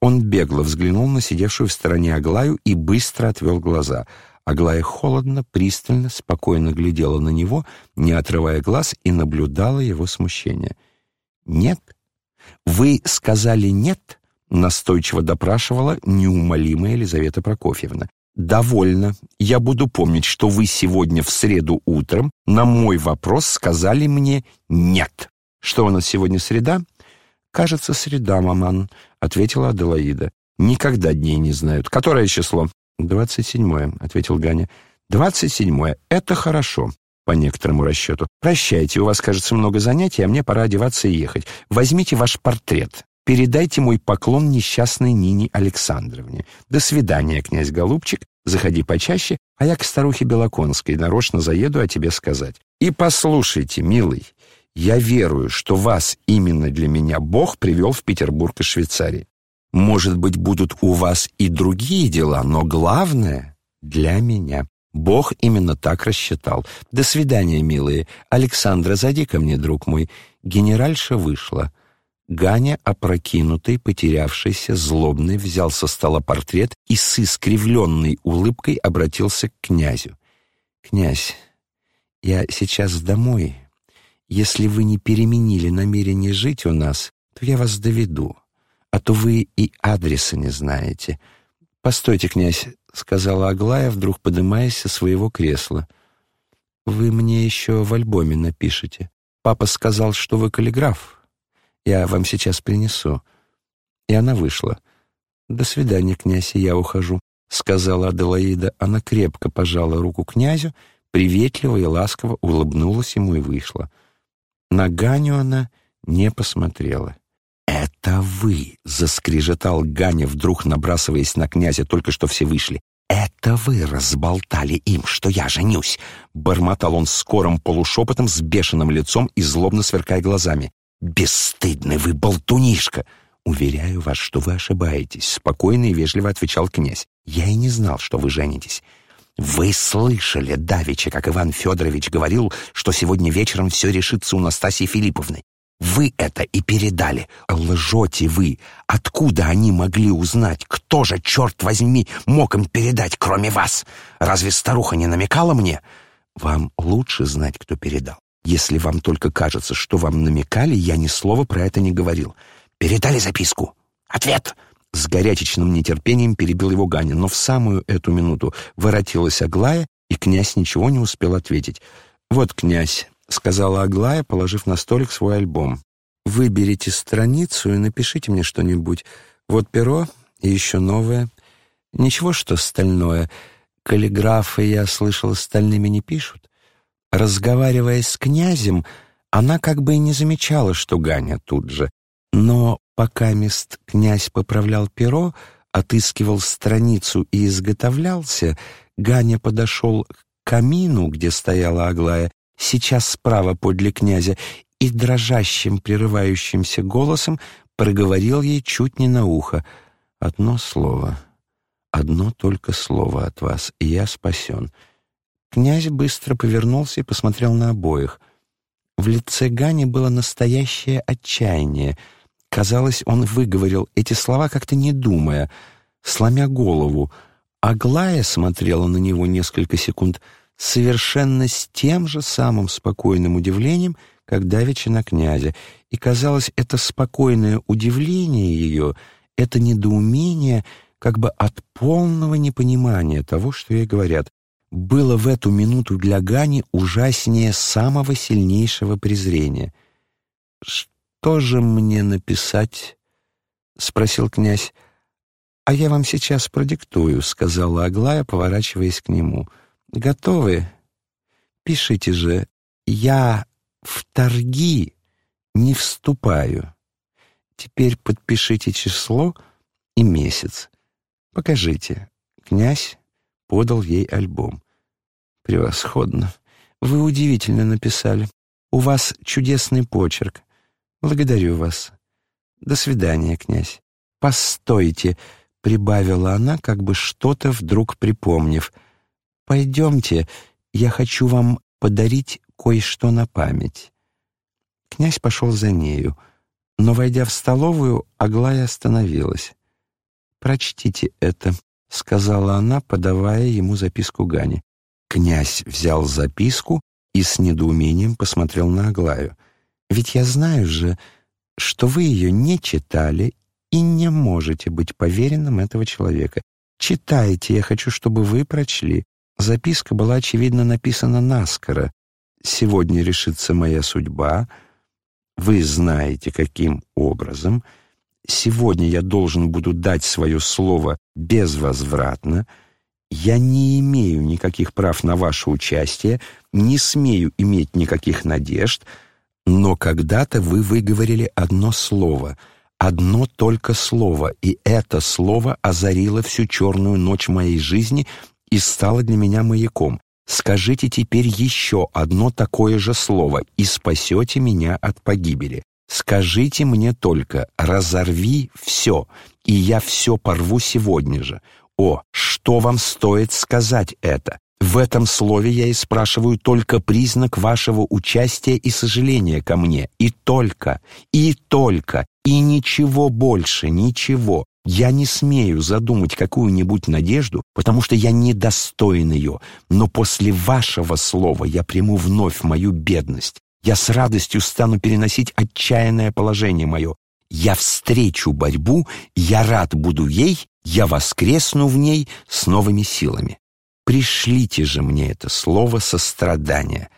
Он бегло взглянул на сидевшую в стороне Аглаю и быстро отвел глаза. Аглая холодно, пристально, спокойно глядела на него, не отрывая глаз, и наблюдала его смущение. «Нет? Вы сказали «нет»?» — настойчиво допрашивала неумолимая Елизавета Прокофьевна. «Довольно. Я буду помнить, что вы сегодня в среду утром на мой вопрос сказали мне «нет». Что у нас сегодня среда?» «Кажется, среда, маман», — ответила Аделаида. «Никогда дней не знают. Которое число?» «Двадцать седьмое», — ответил Ганя. «Двадцать седьмое. Это хорошо, по некоторому расчету. Прощайте, у вас, кажется, много занятий, а мне пора одеваться и ехать. Возьмите ваш портрет. Передайте мой поклон несчастной Нине Александровне. До свидания, князь Голубчик. Заходи почаще, а я к старухе Белоконской нарочно заеду о тебе сказать. И послушайте, милый, я верую, что вас именно для меня Бог привел в Петербург из Швейцарии. Может быть, будут у вас и другие дела, но главное — для меня. Бог именно так рассчитал. До свидания, милые. Александра, зайди ко мне, друг мой. Генеральша вышла. Ганя, опрокинутый, потерявшийся, злобный, взял со стола портрет и с искривленной улыбкой обратился к князю. «Князь, я сейчас домой. Если вы не переменили намерение жить у нас, то я вас доведу, а то вы и адреса не знаете». «Постойте, князь», — сказала Аглая, вдруг подымаясь со своего кресла. «Вы мне еще в альбоме напишите. Папа сказал, что вы каллиграф». Я вам сейчас принесу». И она вышла. «До свидания, князь, я ухожу», — сказала Аделаида. Она крепко пожала руку князю, приветливо и ласково улыбнулась ему и вышла. На Ганю она не посмотрела. «Это вы!» — заскрежетал Ганя, вдруг набрасываясь на князя, только что все вышли. «Это вы разболтали им, что я женюсь!» Бормотал он скорым полушепотом с бешеным лицом и злобно сверкая глазами. «Бесстыдный вы болтунишка!» «Уверяю вас, что вы ошибаетесь», — спокойно и вежливо отвечал князь. «Я и не знал, что вы женитесь». «Вы слышали, Давича, как Иван Федорович говорил, что сегодня вечером все решится у Настасьи Филипповны. Вы это и передали. Лжете вы. Откуда они могли узнать? Кто же, черт возьми, мог им передать, кроме вас? Разве старуха не намекала мне? Вам лучше знать, кто передал. Если вам только кажется, что вам намекали, я ни слова про это не говорил. Передали записку? Ответ!» С горячечным нетерпением перебил его Ганя, но в самую эту минуту воротилась Аглая, и князь ничего не успел ответить. «Вот, князь», — сказала Аглая, положив на столик свой альбом. «Выберите страницу и напишите мне что-нибудь. Вот перо и еще новое. Ничего, что стальное. Каллиграфы, я слышала, стальными не пишут. Разговаривая с князем, она как бы и не замечала, что Ганя тут же. Но пока мест князь поправлял перо, отыскивал страницу и изготовлялся, Ганя подошел к камину, где стояла Аглая, сейчас справа подле князя, и дрожащим, прерывающимся голосом проговорил ей чуть не на ухо. «Одно слово, одно только слово от вас, и я спасен. Князь быстро повернулся и посмотрел на обоих. В лице Гани было настоящее отчаяние. Казалось, он выговорил эти слова как-то не думая, сломя голову. Аглая смотрела на него несколько секунд совершенно с тем же самым спокойным удивлением, как давеча на князя. И, казалось, это спокойное удивление ее, это недоумение как бы от полного непонимания того, что ей говорят было в эту минуту для Гани ужаснее самого сильнейшего презрения. «Что же мне написать?» — спросил князь. «А я вам сейчас продиктую», — сказала Аглая, поворачиваясь к нему. «Готовы? Пишите же. Я в торги не вступаю. Теперь подпишите число и месяц. Покажите». Князь подал ей альбом. «Превосходно. Вы удивительно написали. У вас чудесный почерк. Благодарю вас. До свидания, князь. Постойте», — прибавила она, как бы что-то вдруг припомнив. «Пойдемте, я хочу вам подарить кое-что на память». Князь пошел за нею, но, войдя в столовую, Аглая остановилась. «Прочтите это», — сказала она, подавая ему записку Гане. Князь взял записку и с недоумением посмотрел на Аглаю. «Ведь я знаю же, что вы ее не читали и не можете быть поверенным этого человека. Читайте, я хочу, чтобы вы прочли. Записка была, очевидно, написана наскоро. «Сегодня решится моя судьба. Вы знаете, каким образом. Сегодня я должен буду дать свое слово безвозвратно. Я не имею никаких прав на ваше участие, не смею иметь никаких надежд, но когда-то вы выговорили одно слово — Одно только слово, и это слово озарило всю черную ночь моей жизни и стало для меня маяком. Скажите теперь еще одно такое же слово и спасете меня от погибели. Скажите мне только, разорви все, и я все порву сегодня же. О, что вам стоит сказать это? В этом слове я и спрашиваю только признак вашего участия и сожаления ко мне. И только, и только, и ничего больше, ничего. Я не смею задумать какую-нибудь надежду, потому что я недостоин ее, но после вашего слова я приму вновь мою бедность. Я с радостью стану переносить отчаянное положение мое. Я встречу борьбу, я рад буду ей, я воскресну в ней с новыми силами. Пришлите же мне это слово сострадания.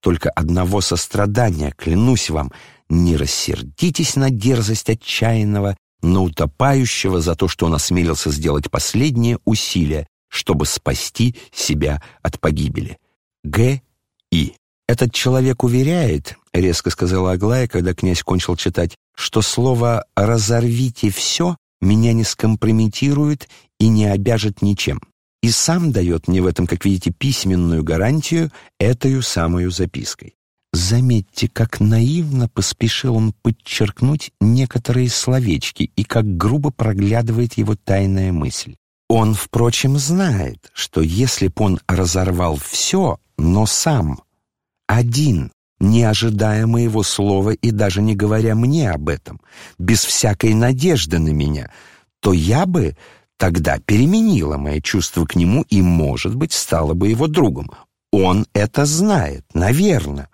Только одного сострадания, клянусь вам, не рассердитесь на дерзость отчаянного, на утопающего за то, что он осмелился сделать последнее усилие, чтобы спасти себя от погибели. Г. И. «Этот человек уверяет, — резко сказала Аглая, когда князь кончил читать, — что слово «разорвите все» меня не скомпрометирует и не обяжет ничем и сам дает мне в этом, как видите, письменную гарантию этой самую запиской. Заметьте, как наивно поспешил он подчеркнуть некоторые словечки и как грубо проглядывает его тайная мысль. Он, впрочем, знает, что если б он разорвал все, но сам, один, не ожидая моего слова и даже не говоря мне об этом, без всякой надежды на меня, то я бы тогда переменила мои чувства к нему и, может быть, стала бы его другом. Он это знает, наверное.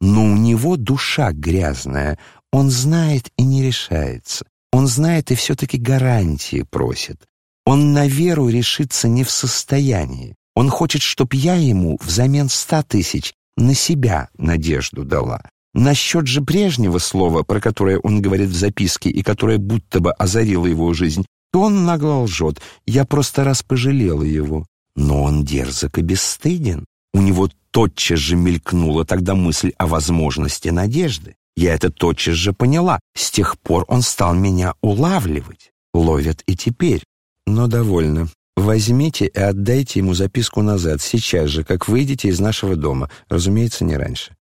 Но у него душа грязная, он знает и не решается. Он знает и все-таки гарантии просит. Он на веру решиться не в состоянии. Он хочет, чтоб я ему взамен ста тысяч на себя надежду дала. Насчет же прежнего слова, про которое он говорит в записке и которое будто бы озарило его жизнь, то он нагло лжет. Я просто раз пожалела его. Но он дерзок и бесстыден. У него тотчас же мелькнула тогда мысль о возможности надежды. Я это тотчас же поняла. С тех пор он стал меня улавливать. Ловят и теперь. Но довольно. Возьмите и отдайте ему записку назад, сейчас же, как выйдете из нашего дома. Разумеется, не раньше.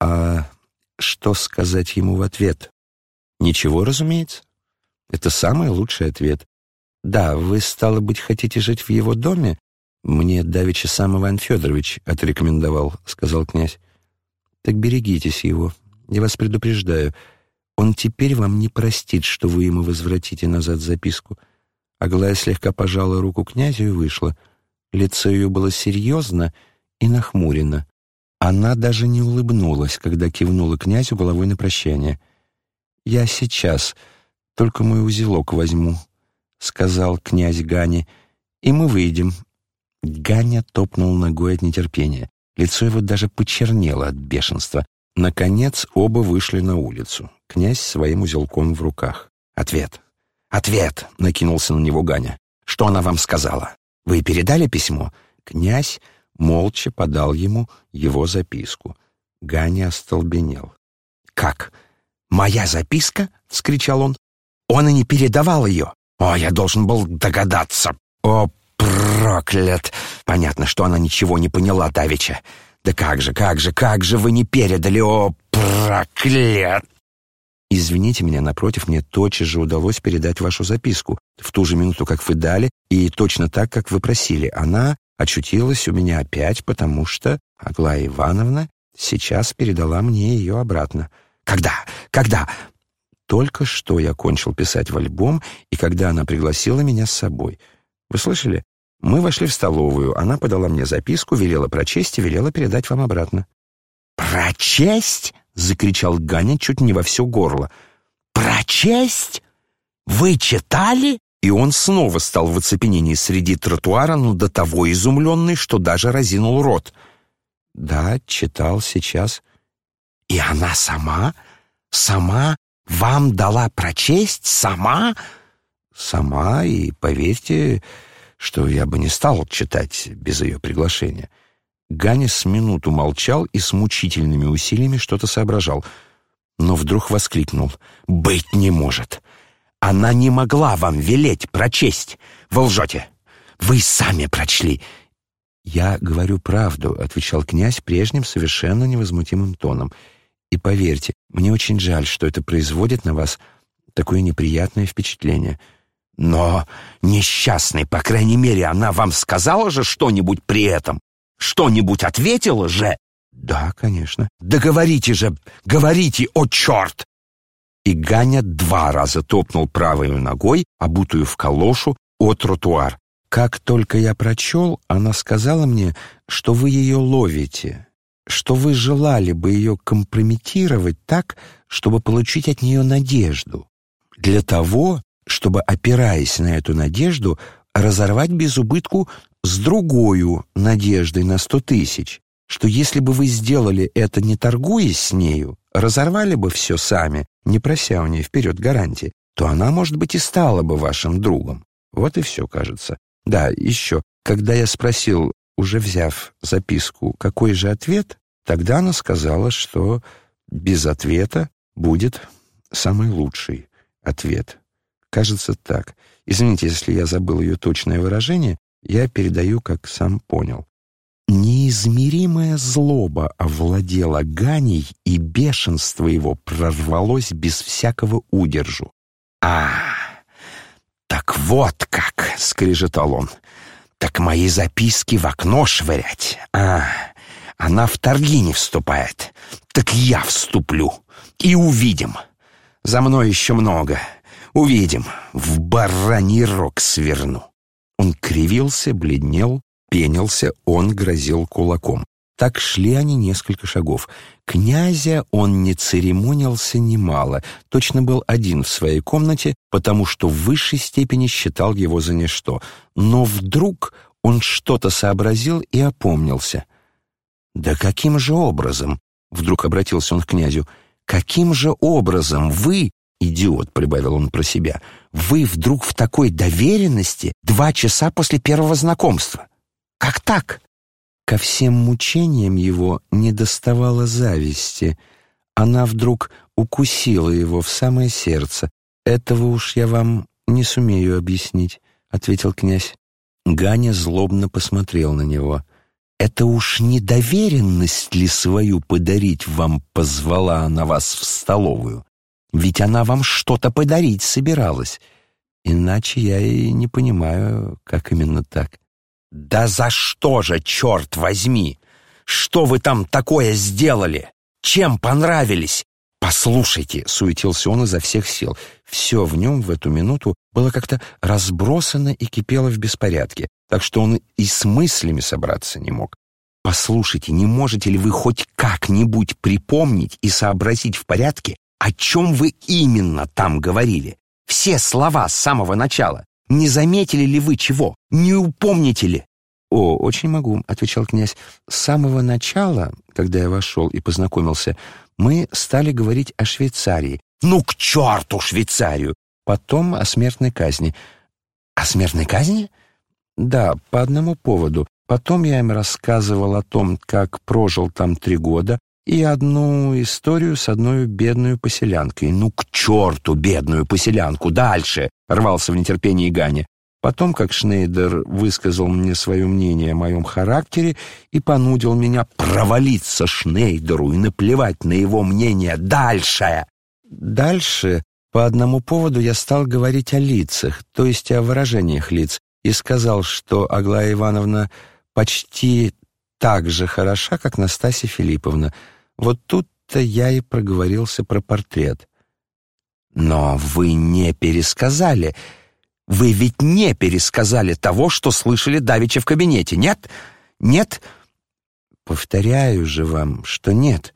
А что сказать ему в ответ? Ничего, разумеется. Это самый лучший ответ. «Да, вы, стало быть, хотите жить в его доме?» «Мне давеча сам Иван Федорович отрекомендовал», — сказал князь. «Так берегитесь его. Я вас предупреждаю. Он теперь вам не простит, что вы ему возвратите назад записку». Аглая слегка пожала руку князю и вышла. Лицо ее было серьезно и нахмурено. Она даже не улыбнулась, когда кивнула князю головой на прощание. «Я сейчас только мой узелок возьму», — сказал князь Гане, — «и мы выйдем». Ганя топнул ногой от нетерпения. Лицо его даже почернело от бешенства. Наконец оба вышли на улицу. Князь своим узелком в руках. «Ответ! Ответ!» — накинулся на него Ганя. «Что она вам сказала? Вы передали письмо?» Князь молча подал ему его записку. Ганя остолбенел. «Как? Моя записка?» — вскричал он. «Он и не передавал ее!» О, я должен был догадаться. О, проклят! Понятно, что она ничего не поняла давеча. Да как же, как же, как же вы не передали, о, проклят! Извините меня, напротив, мне тотчас же удалось передать вашу записку. В ту же минуту, как вы дали, и точно так, как вы просили. Она очутилась у меня опять, потому что Аглая Ивановна сейчас передала мне ее обратно. Когда? Когда? Только что я кончил писать в альбом, и когда она пригласила меня с собой. Вы слышали? Мы вошли в столовую, она подала мне записку, велела прочесть и велела передать вам обратно. «Прочесть?» — закричал Ганя чуть не во все горло. «Прочесть? Вы читали?» И он снова стал в оцепенении среди тротуара, но до того изумленный, что даже разинул рот. «Да, читал сейчас». «И она сама? Сама вам дала прочесть? Сама?» «Сама, и, поверьте, что я бы не стал читать без ее приглашения». Ганя с минуту молчал и с мучительными усилиями что-то соображал, но вдруг воскликнул. «Быть не может! Она не могла вам велеть прочесть! Вы лжете! Вы сами прочли!» «Я говорю правду», — отвечал князь прежним совершенно невозмутимым тоном. «И поверьте, мне очень жаль, что это производит на вас такое неприятное впечатление». «Но, несчастный, по крайней мере, она вам сказала же что-нибудь при этом? Что-нибудь ответила же?» «Да, конечно». «Да говорите же, говорите, о черт!» И Ганя два раза топнул правой ногой, обутую в калошу, о тротуар. Как только я прочел, она сказала мне, что вы ее ловите, что вы желали бы ее компрометировать так, чтобы получить от нее надежду. Для того, чтобы, опираясь на эту надежду, разорвать без убытку с другою надеждой на сто тысяч, что если бы вы сделали это, не торгуясь с нею, разорвали бы все сами, не прося у нее вперед гарантии, то она, может быть, и стала бы вашим другом. Вот и все, кажется. Да, еще, когда я спросил, уже взяв записку, какой же ответ, тогда она сказала, что без ответа будет самый лучший ответ. Кажется так. Извините, если я забыл ее точное выражение, я передаю, как сам понял. Неизмеримая злоба овладела Ганей, и бешенство его прорвалось без всякого удержу. «А, так вот как!» — скрежетал он. «Так мои записки в окно швырять? А, она в торги не вступает. Так я вступлю, и увидим. За мной еще много. Увидим. В бараний рог сверну». Он кривился, бледнел, пенился, он грозил кулаком. Так шли они несколько шагов. Князя он не церемонился немало, точно был один в своей комнате, потому что в высшей степени считал его за ничто. Но вдруг он что-то сообразил и опомнился. «Да каким же образом?» — вдруг обратился он к князю. «Каким же образом вы, идиот», — прибавил он про себя, «вы вдруг в такой доверенности два часа после первого знакомства? Как так?» Ко всем мучениям его не доставало зависти. Она вдруг укусила его в самое сердце. «Этого уж я вам не сумею объяснить», — ответил князь. Ганя злобно посмотрел на него. «Это уж не доверенность ли свою подарить вам позвала она вас в столовую? Ведь она вам что-то подарить собиралась. Иначе я и не понимаю, как именно так». «Да за что же, черт возьми? Что вы там такое сделали? Чем понравились?» «Послушайте», — суетился он изо всех сил. Все в нем в эту минуту было как-то разбросано и кипело в беспорядке, так что он и с мыслями собраться не мог. «Послушайте, не можете ли вы хоть как-нибудь припомнить и сообразить в порядке, о чем вы именно там говорили? Все слова с самого начала. Не заметили ли вы чего? Не упомните ли?» «О, очень могу», — отвечал князь. «С самого начала, когда я вошел и познакомился, мы стали говорить о Швейцарии». «Ну, к черту Швейцарию!» «Потом о смертной казни». «О смертной казни?» «Да, по одному поводу. Потом я им рассказывал о том, как прожил там три года, и одну историю с одной бедной поселянкой. «Ну, к черту бедную поселянку! Дальше!» — рвался в нетерпении Ганя. Потом, как Шнейдер высказал мне свое мнение о моем характере и понудил меня провалиться Шнейдеру и наплевать на его мнение дальше. Дальше по одному поводу я стал говорить о лицах, то есть о выражениях лиц, и сказал, что Аглая Ивановна почти так же хороша, как Настасья Филипповна. Вот тут-то я и проговорился про портрет. Но вы не пересказали. Вы ведь не пересказали того, что слышали давеча в кабинете, нет? Нет? Повторяю же вам, что нет.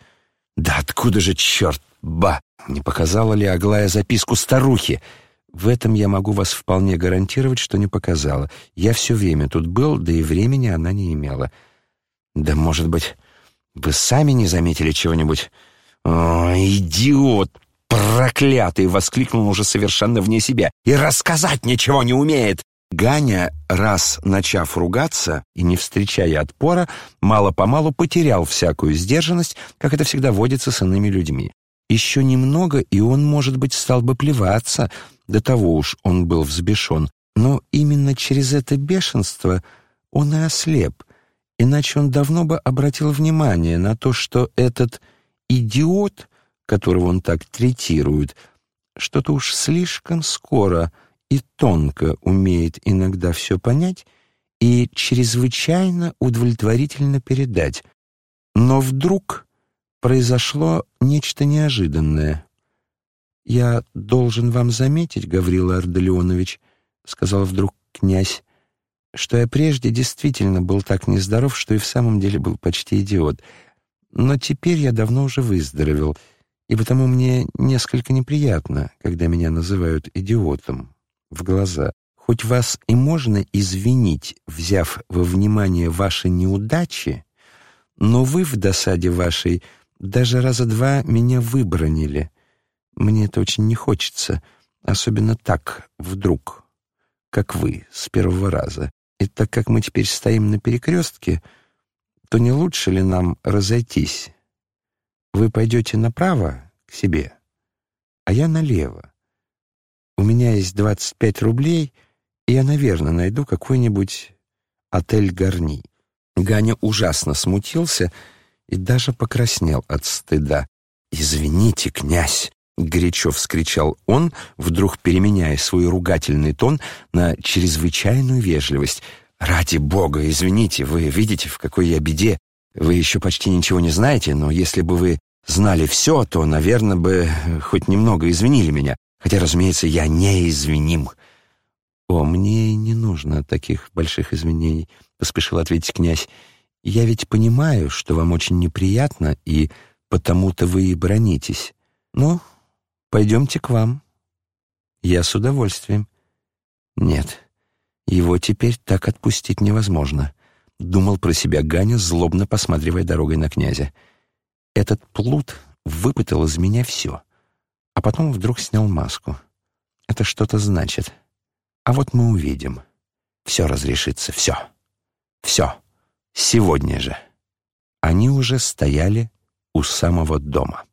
Да откуда же, черт, ба! Не показала ли Аглая записку старухе? В этом я могу вас вполне гарантировать, что не показала. Я все время тут был, да и времени она не имела. Да, может быть, вы сами не заметили чего-нибудь? О, идиот! «Проклятый!» — воскликнул уже совершенно вне себя. «И рассказать ничего не умеет!» Ганя, раз начав ругаться и не встречая отпора, мало-помалу потерял всякую сдержанность, как это всегда водится с иными людьми. Еще немного, и он, может быть, стал бы плеваться, до того уж он был взбешен. Но именно через это бешенство он и ослеп, иначе он давно бы обратил внимание на то, что этот идиот, которого он так третирует, что-то уж слишком скоро и тонко умеет иногда все понять и чрезвычайно удовлетворительно передать. Но вдруг произошло нечто неожиданное. «Я должен вам заметить, Гаврила Ардалионович», — сказал вдруг князь, что я прежде действительно был так нездоров, что и в самом деле был почти идиот. Но теперь я давно уже выздоровел, и потому мне несколько неприятно, когда меня называют идиотом в глаза. Хоть вас и можно извинить, взяв во внимание ваши неудачи, но вы в досаде вашей даже раза два меня выбронили. Мне это очень не хочется, особенно так, вдруг, как вы, с первого раза. И так как мы теперь стоим на перекрестке, то не лучше ли нам разойтись? Вы пойдете направо к себе, а я налево. У меня есть двадцать пять рублей, и я, наверное, найду какой-нибудь отель Гарни. Ганя ужасно смутился и даже покраснел от стыда. «Извините, князь!» — горячо вскричал он, вдруг переменяя свой ругательный тон на чрезвычайную вежливость. «Ради бога, извините, вы видите, в какой я беде. Вы еще почти ничего не знаете, но если бы вы знали все, то, наверное, бы хоть немного извинили меня. Хотя, разумеется, я не извиним». «О, мне не нужно таких больших извинений», — поспешил ответить князь. «Я ведь понимаю, что вам очень неприятно, и потому-то вы и бронитесь. Ну, Пойдемте к вам. Я с удовольствием. Нет, его теперь так отпустить невозможно. Думал про себя Ганя, злобно посматривая дорогой на князя. Этот плут выпытал из меня все, а потом вдруг снял маску. Это что-то значит. А вот мы увидим. Все разрешится, все. Все. Сегодня же. Они уже стояли у самого дома.